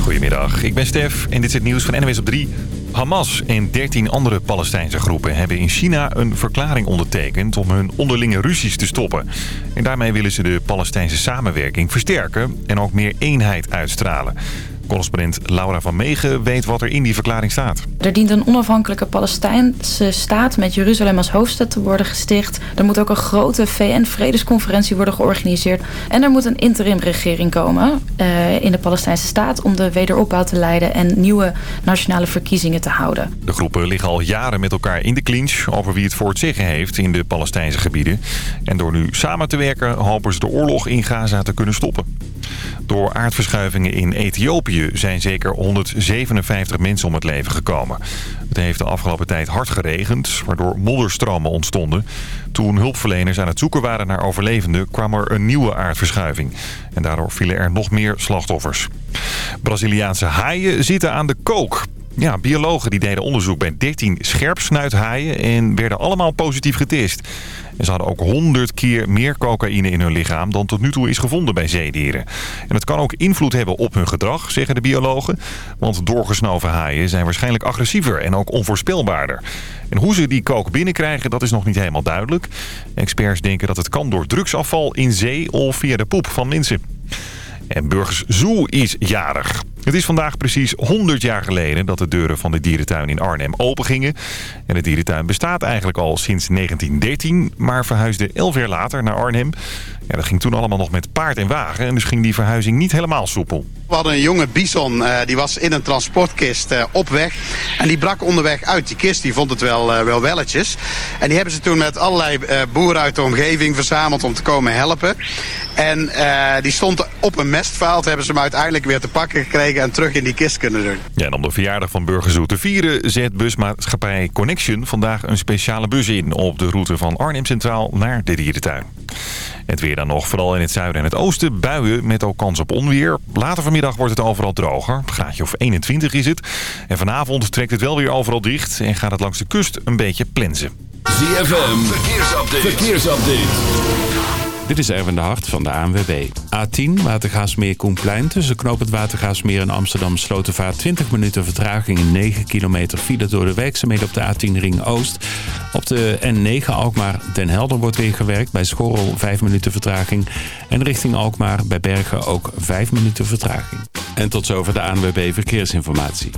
Goedemiddag, ik ben Stef en dit is het nieuws van NWS op 3. Hamas en 13 andere Palestijnse groepen hebben in China een verklaring ondertekend om hun onderlinge ruzies te stoppen. En daarmee willen ze de Palestijnse samenwerking versterken en ook meer eenheid uitstralen. Correspondent Laura van Megen weet wat er in die verklaring staat. Er dient een onafhankelijke Palestijnse staat met Jeruzalem als hoofdstad te worden gesticht. Er moet ook een grote VN-vredesconferentie worden georganiseerd. En er moet een interimregering komen uh, in de Palestijnse staat... om de wederopbouw te leiden en nieuwe nationale verkiezingen te houden. De groepen liggen al jaren met elkaar in de clinch... over wie het voor het zeggen heeft in de Palestijnse gebieden. En door nu samen te werken hopen ze de oorlog in Gaza te kunnen stoppen. Door aardverschuivingen in Ethiopië zijn zeker 157 mensen om het leven gekomen. Het heeft de afgelopen tijd hard geregend, waardoor modderstromen ontstonden. Toen hulpverleners aan het zoeken waren naar overlevenden, kwam er een nieuwe aardverschuiving. En daardoor vielen er nog meer slachtoffers. Braziliaanse haaien zitten aan de kook. Ja, biologen die deden onderzoek bij 13 scherpsnuithaaien en werden allemaal positief getest. Ze hadden ook 100 keer meer cocaïne in hun lichaam dan tot nu toe is gevonden bij zeedieren. En het kan ook invloed hebben op hun gedrag, zeggen de biologen. Want doorgesnoven haaien zijn waarschijnlijk agressiever en ook onvoorspelbaarder. En hoe ze die kook binnenkrijgen, dat is nog niet helemaal duidelijk. Experts denken dat het kan door drugsafval in zee of via de poep van mensen. En Burgers Zoo is jarig. Het is vandaag precies 100 jaar geleden dat de deuren van de dierentuin in Arnhem opengingen. En de dierentuin bestaat eigenlijk al sinds 1913, maar verhuisde 11 jaar later naar Arnhem. Ja, dat ging toen allemaal nog met paard en wagen en dus ging die verhuizing niet helemaal soepel. We hadden een jonge bison, uh, die was in een transportkist uh, op weg. En die brak onderweg uit. Die kist die vond het wel, uh, wel welletjes. En die hebben ze toen met allerlei boeren uit de omgeving verzameld om te komen helpen. En die stond op een mestveld, hebben ze hem uiteindelijk weer te pakken gekregen en terug in die kist kunnen doen. Ja, en om de verjaardag van Burgerzoet te vieren zet busmaatschappij Connection vandaag een speciale bus in op de route van Arnhem Centraal naar de dierentuin. Het weer dan nog, vooral in het zuiden en het oosten. Buien met ook kans op onweer. Later vanmiddag wordt het overal droger. Graadje of 21 is het. En vanavond trekt het wel weer overal dicht. En gaat het langs de kust een beetje plensen. ZFM, verkeersupdate. verkeersupdate. Dit is Erwin de Hart van de ANWB. A10 Watergaasmeer Koenplein tussen knoop het Watergaasmeer en Amsterdam Slotenvaart 20 minuten vertraging in 9 kilometer file door de werkzaamheden op de A10 Ring Oost. Op de N9 Alkmaar Den Helder wordt weer gewerkt bij Schorrel 5 minuten vertraging. En richting Alkmaar bij Bergen ook 5 minuten vertraging. En tot zover de ANWB Verkeersinformatie.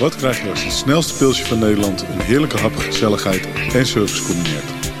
Wat krijg je als het snelste pilsje van Nederland een heerlijke hap, gezelligheid en service combineert?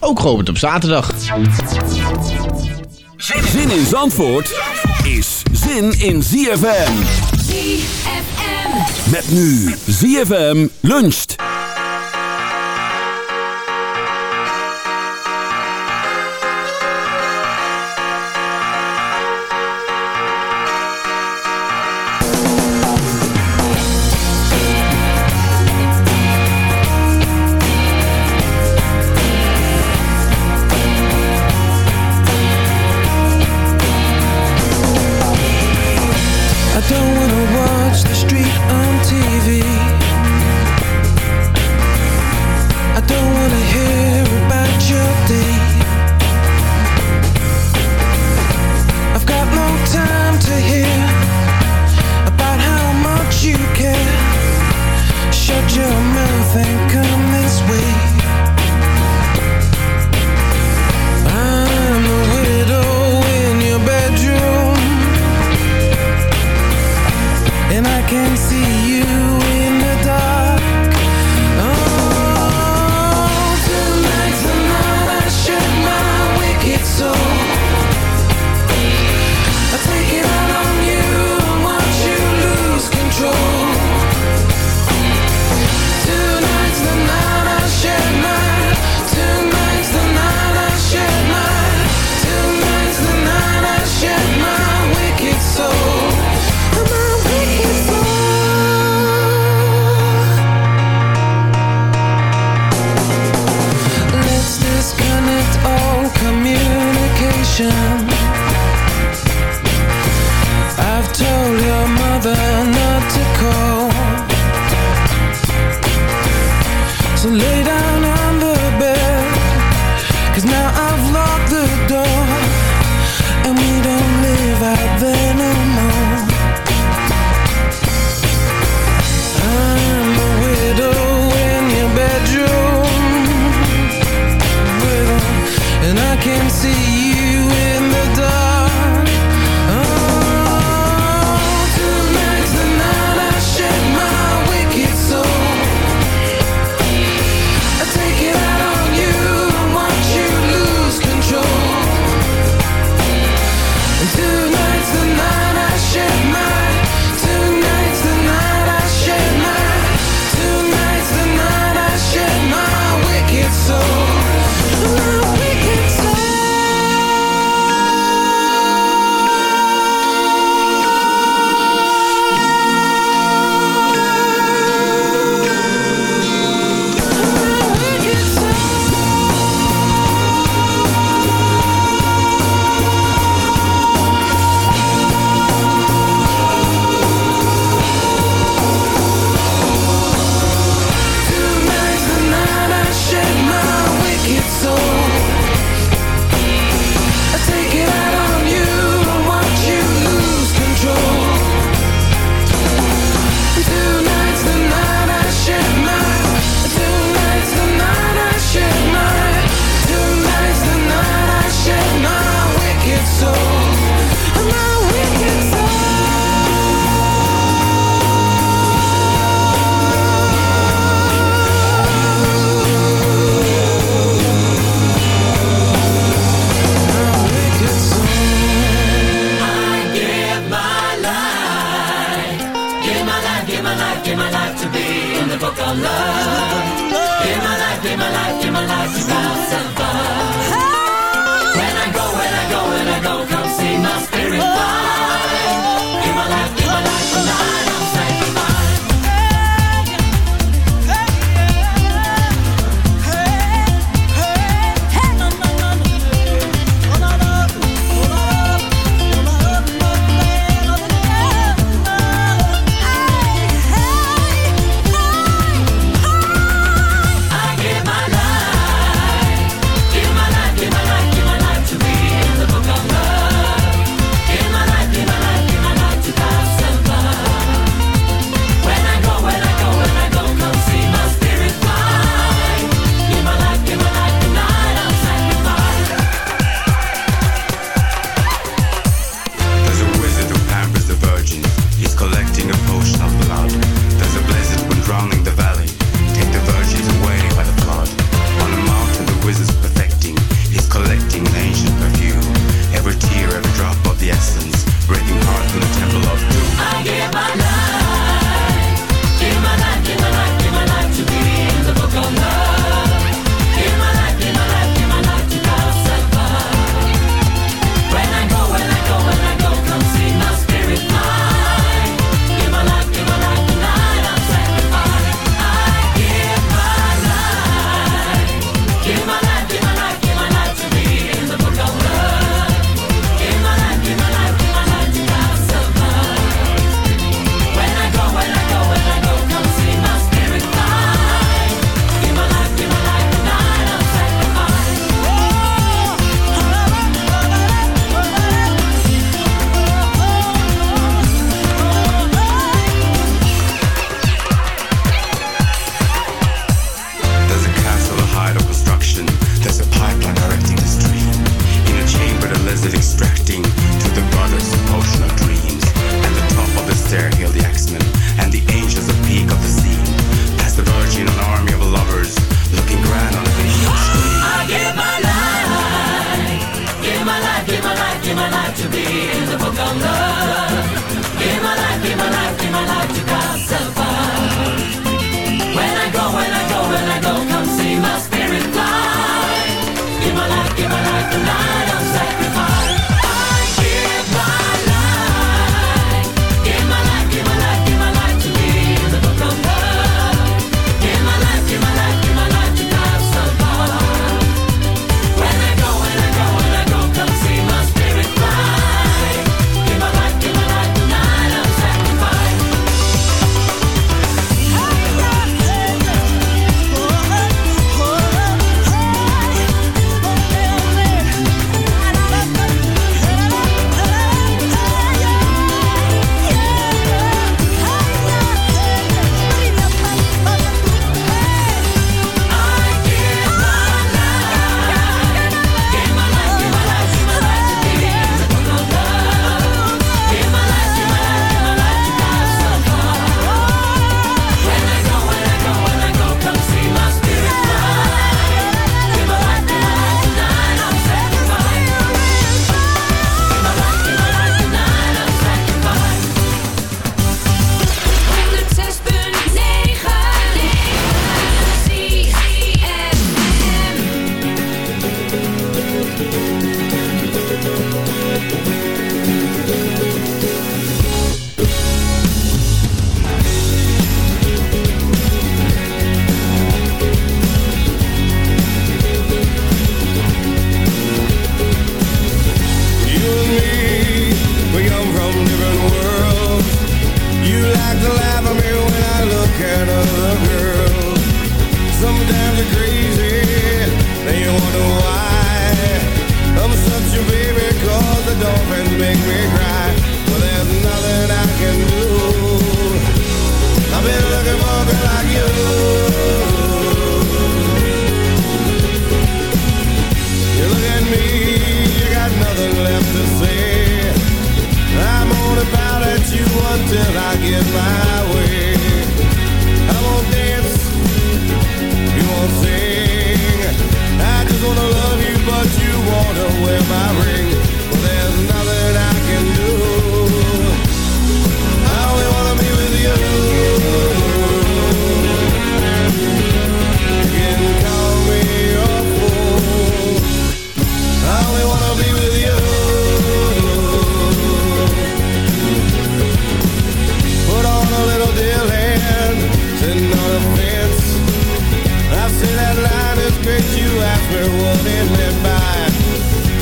ook geopend op zaterdag. Zin in Zandvoort is zin in ZFM. ZFM. Met nu ZFM luncht.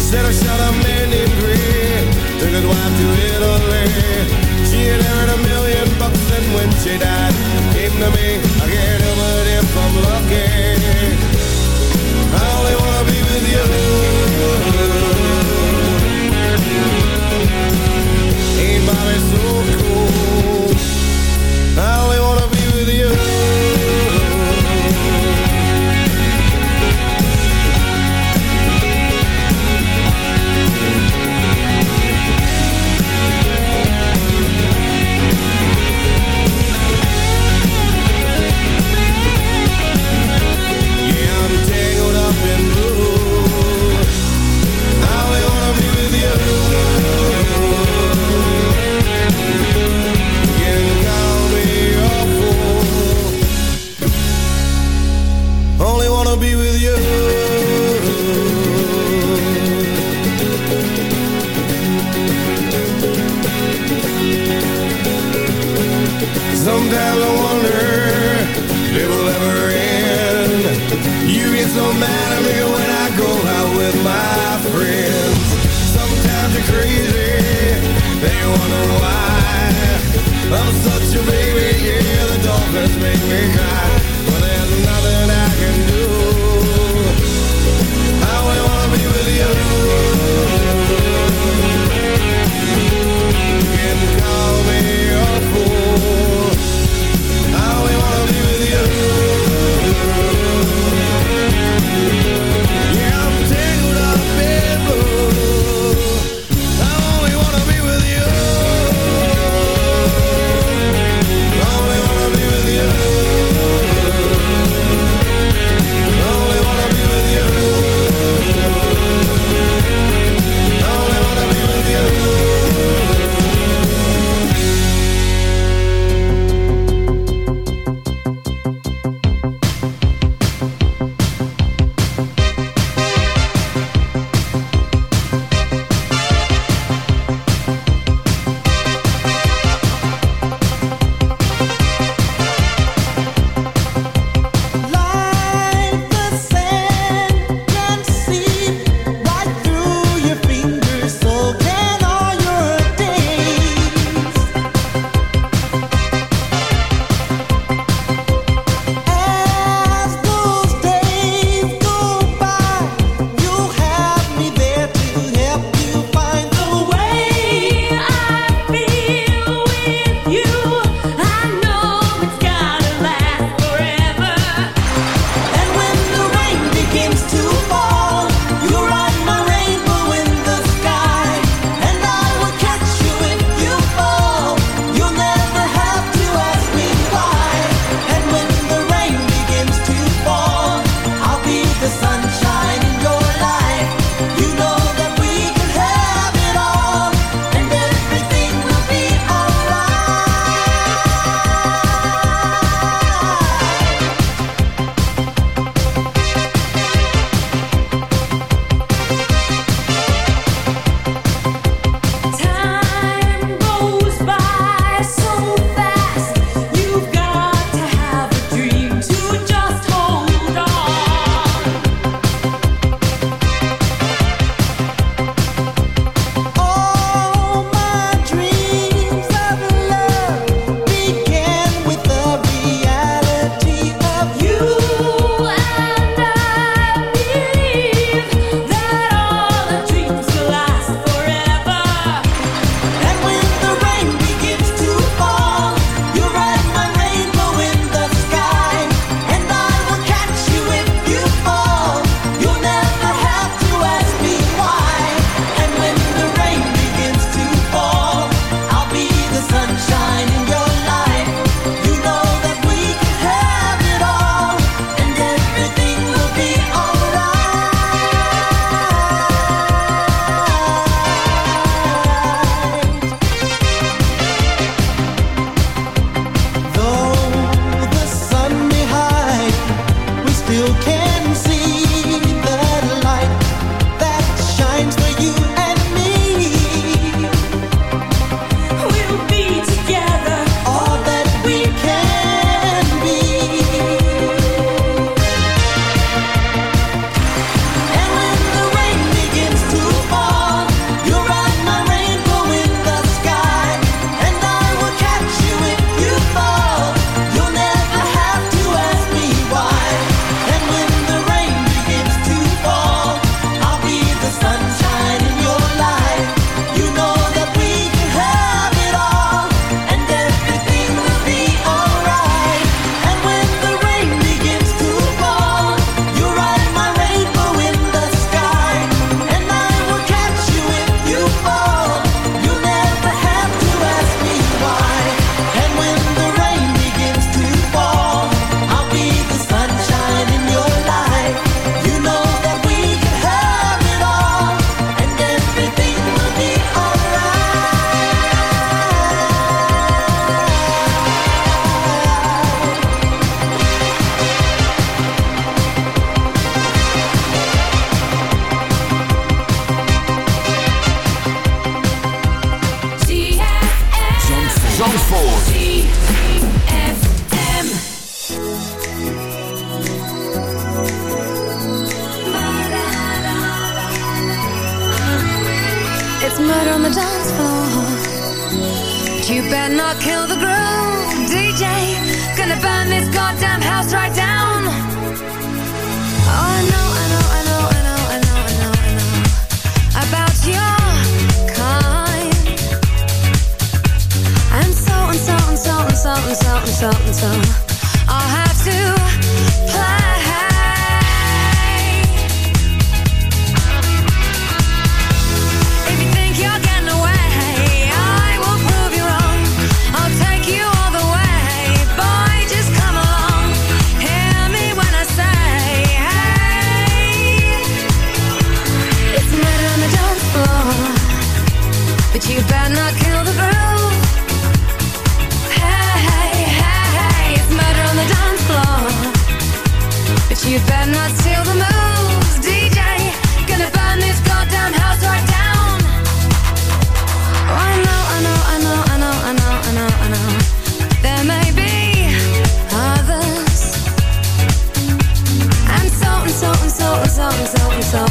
Said I shot a man Green Took his wife to Italy She inherited a million bucks and when she died Came to me.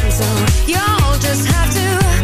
So You'll just have to.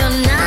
you're not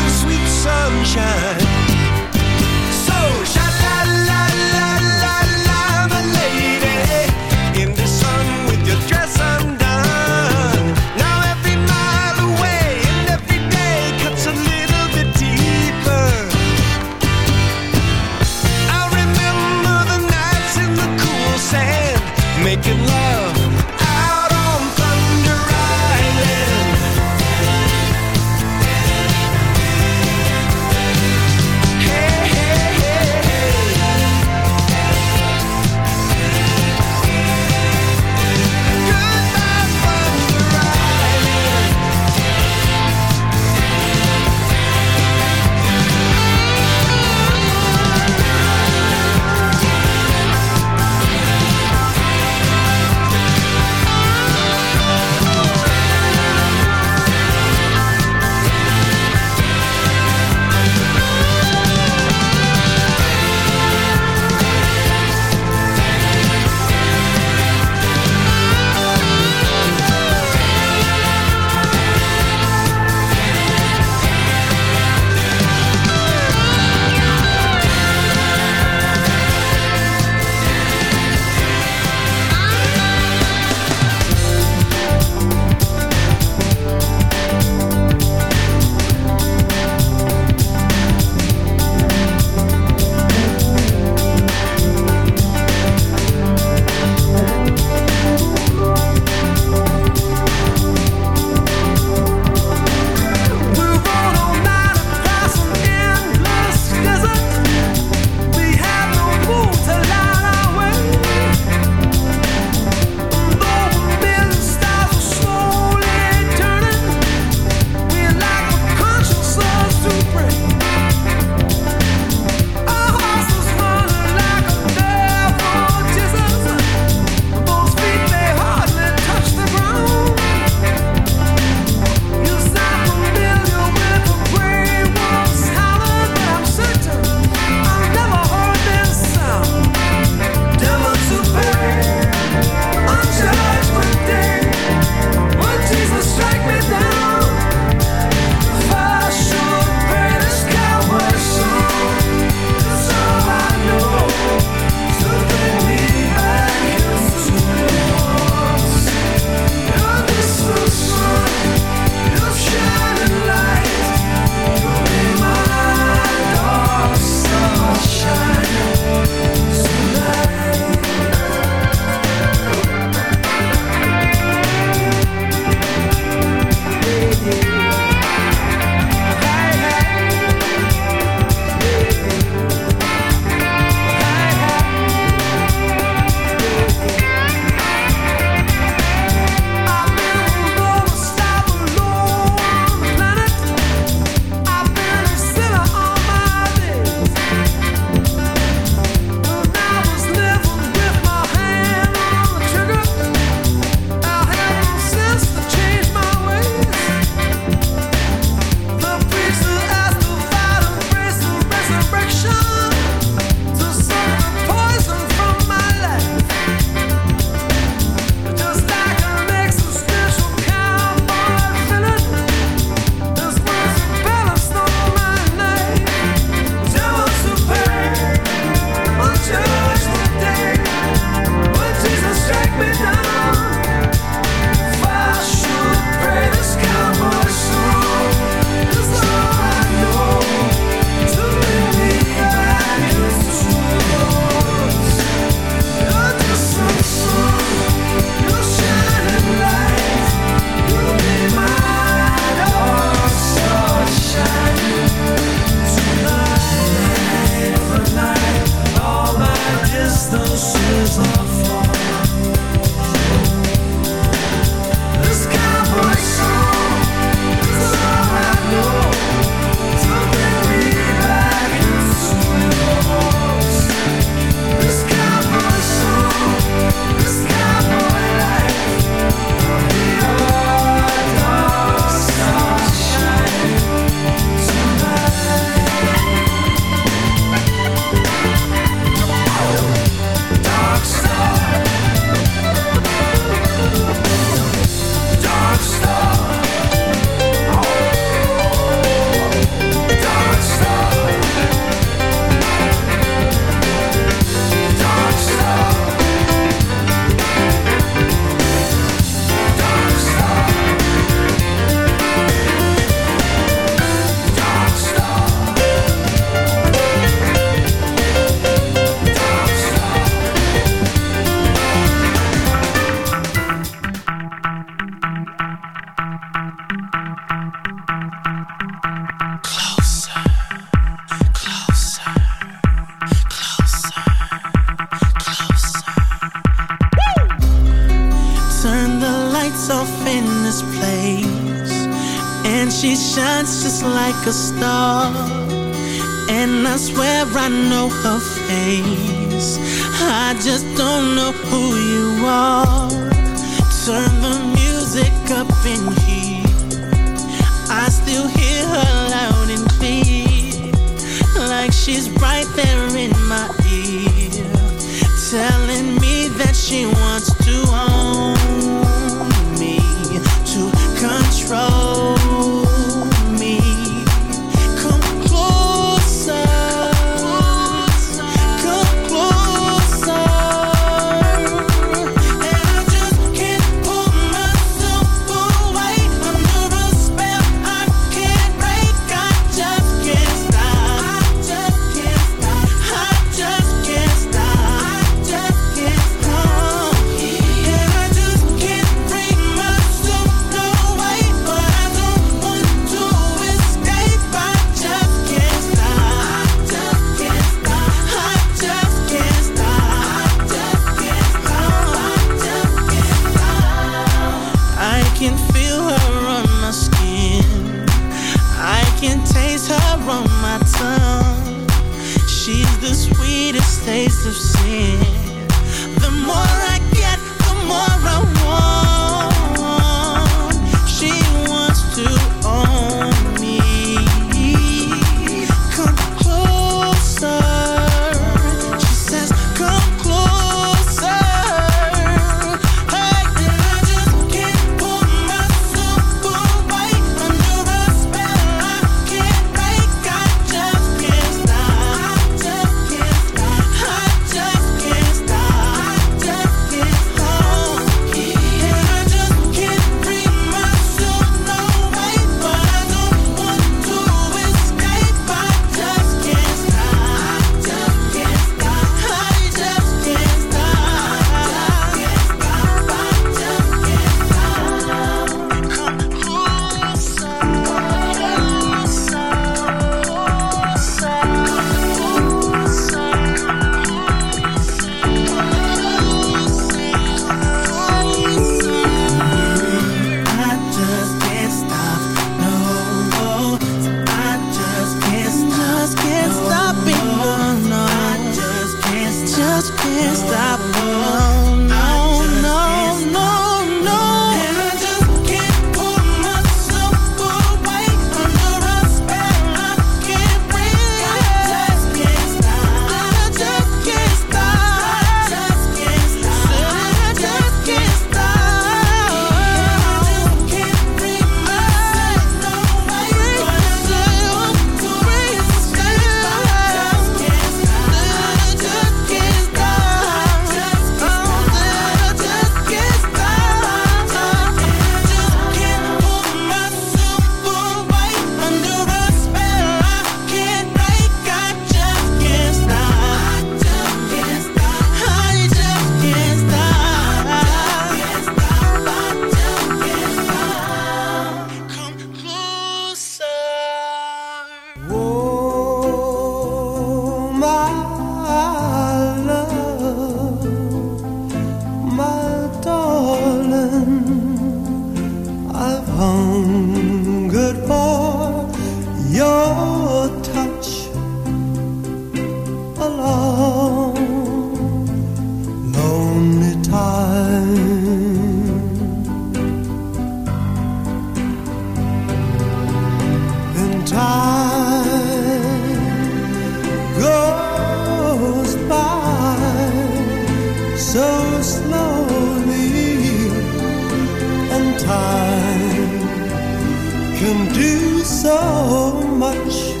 can do so much.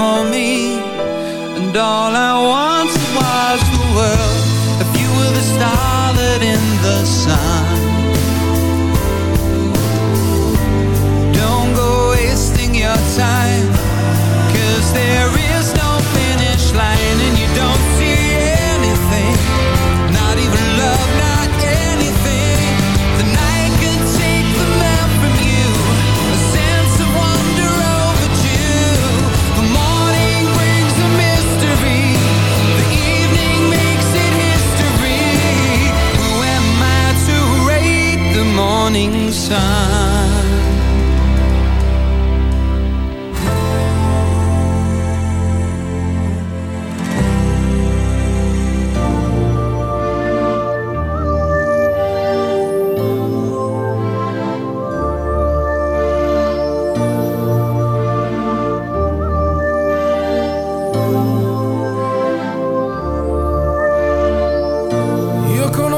for me.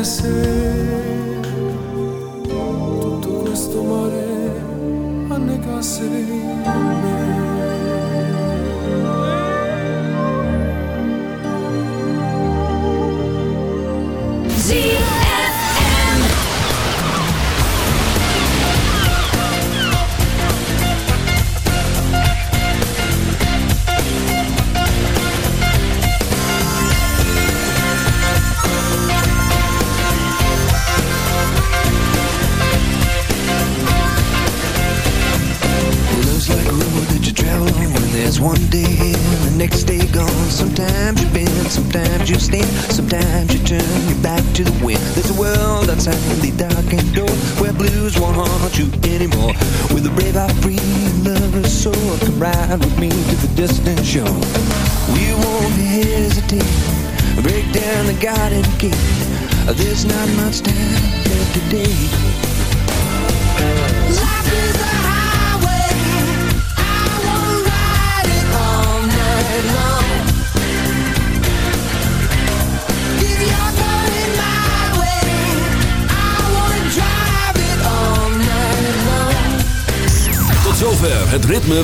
Blessed.